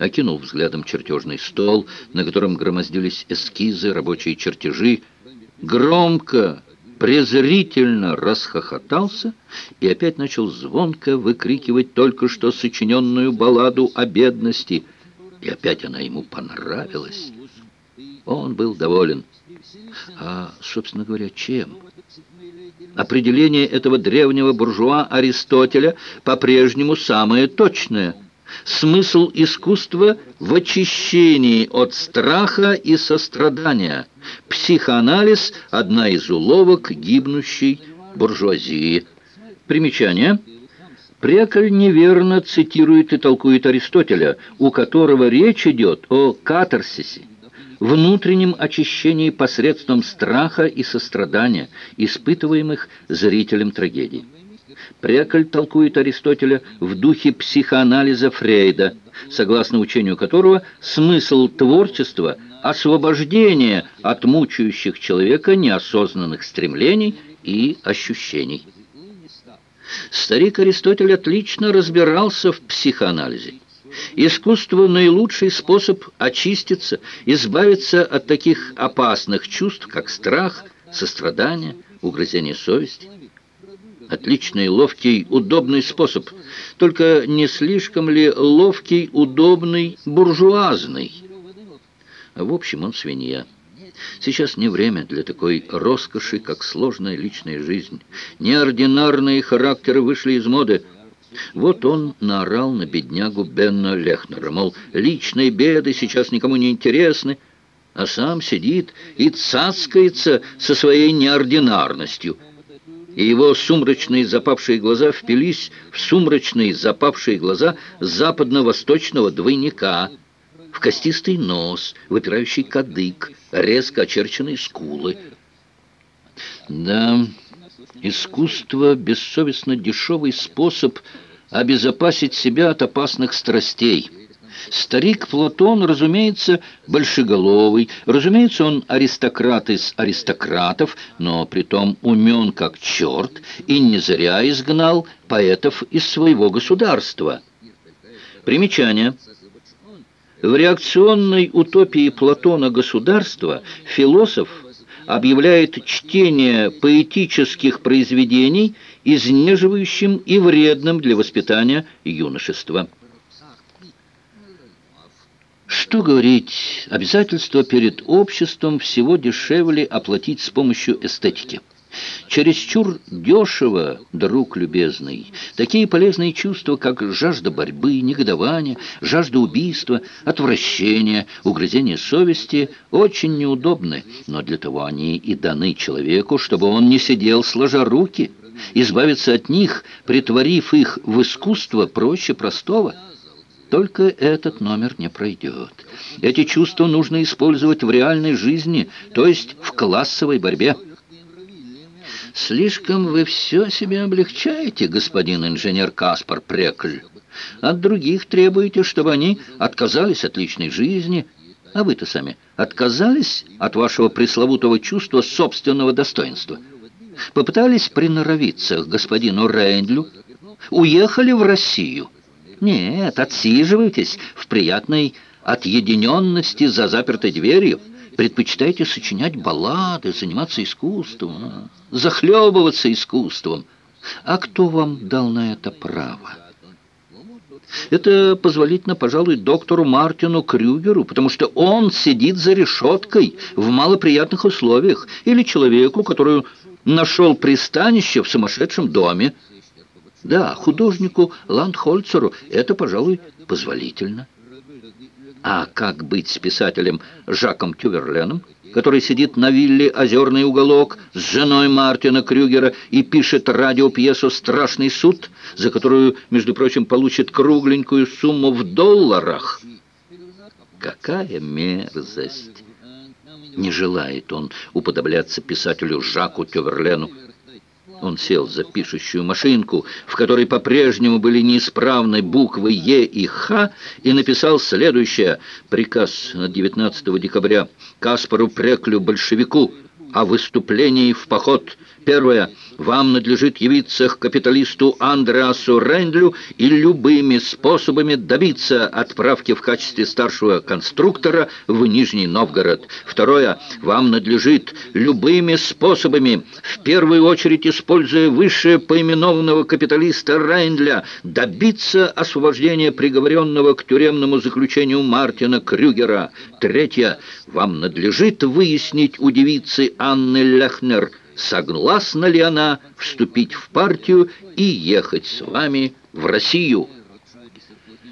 окинул взглядом чертежный стол, на котором громоздились эскизы, рабочие чертежи, громко, презрительно расхохотался и опять начал звонко выкрикивать только что сочиненную балладу о бедности. И опять она ему понравилась. Он был доволен. А, собственно говоря, чем? Определение этого древнего буржуа Аристотеля по-прежнему самое точное. Смысл искусства в очищении от страха и сострадания. Психоанализ – одна из уловок гибнущей буржуазии. Примечание. Преколь неверно цитирует и толкует Аристотеля, у которого речь идет о катарсисе внутреннем очищении посредством страха и сострадания, испытываемых зрителем трагедии. Преколь толкует Аристотеля в духе психоанализа Фрейда, согласно учению которого смысл творчества – освобождение от мучающих человека неосознанных стремлений и ощущений. Старик Аристотель отлично разбирался в психоанализе. Искусство – наилучший способ очиститься, избавиться от таких опасных чувств, как страх, сострадание, угрызение совести. Отличный, ловкий, удобный способ. Только не слишком ли ловкий, удобный, буржуазный? В общем, он свинья. Сейчас не время для такой роскоши, как сложная личная жизнь. Неординарные характеры вышли из моды – вот он наорал на беднягу Бенна Лехнера, мол, личные беды сейчас никому не интересны, а сам сидит и цацкается со своей неординарностью. И его сумрачные запавшие глаза впились в сумрачные запавшие глаза западно-восточного двойника, в костистый нос, выпирающий кадык, резко очерченные скулы. Да... Искусство – бессовестно дешевый способ обезопасить себя от опасных страстей. Старик Платон, разумеется, большеголовый, разумеется, он аристократ из аристократов, но притом умен как черт и не зря изгнал поэтов из своего государства. Примечание. В реакционной утопии Платона государства философ – объявляет чтение поэтических произведений изнеживающим и вредным для воспитания юношества. Что говорить, обязательство перед обществом всего дешевле оплатить с помощью эстетики. Чересчур дешево, друг любезный, такие полезные чувства, как жажда борьбы, негодование, жажда убийства, отвращение, угрызение совести, очень неудобны, но для того они и даны человеку, чтобы он не сидел сложа руки. Избавиться от них, притворив их в искусство, проще простого. Только этот номер не пройдет. Эти чувства нужно использовать в реальной жизни, то есть в классовой борьбе. Слишком вы все себе облегчаете, господин инженер Каспар Прекль. От других требуете, чтобы они отказались от личной жизни, а вы-то сами отказались от вашего пресловутого чувства собственного достоинства. Попытались приноровиться к господину Рейндлю, уехали в Россию. Нет, отсиживайтесь в приятной отъединенности за запертой дверью, предпочитаете сочинять баллады, заниматься искусством, а? захлебываться искусством. А кто вам дал на это право? Это позволительно, пожалуй, доктору Мартину Крюгеру, потому что он сидит за решеткой в малоприятных условиях, или человеку, который нашел пристанище в сумасшедшем доме. Да, художнику Ландхольцеру это, пожалуй, позволительно. А как быть с писателем Жаком Тюверленом, который сидит на вилле «Озерный уголок» с женой Мартина Крюгера и пишет радиопьесу «Страшный суд», за которую, между прочим, получит кругленькую сумму в долларах? Какая мерзость! Не желает он уподобляться писателю Жаку Тюверлену. Он сел за пишущую машинку, в которой по-прежнему были неисправны буквы «Е» и «Х», и написал следующее. Приказ от 19 декабря Каспару Преклю, большевику, о выступлении в поход. Первое. Вам надлежит явиться к капиталисту Андреасу Рендлю и любыми способами добиться отправки в качестве старшего конструктора в Нижний Новгород. Второе. Вам надлежит любыми способами, в первую очередь используя высшее поименованного капиталиста Рейндля, добиться освобождения приговоренного к тюремному заключению Мартина Крюгера. Третье. Вам надлежит выяснить у девицы Анны Лехнер, согласна ли она вступить в партию и ехать с вами в Россию.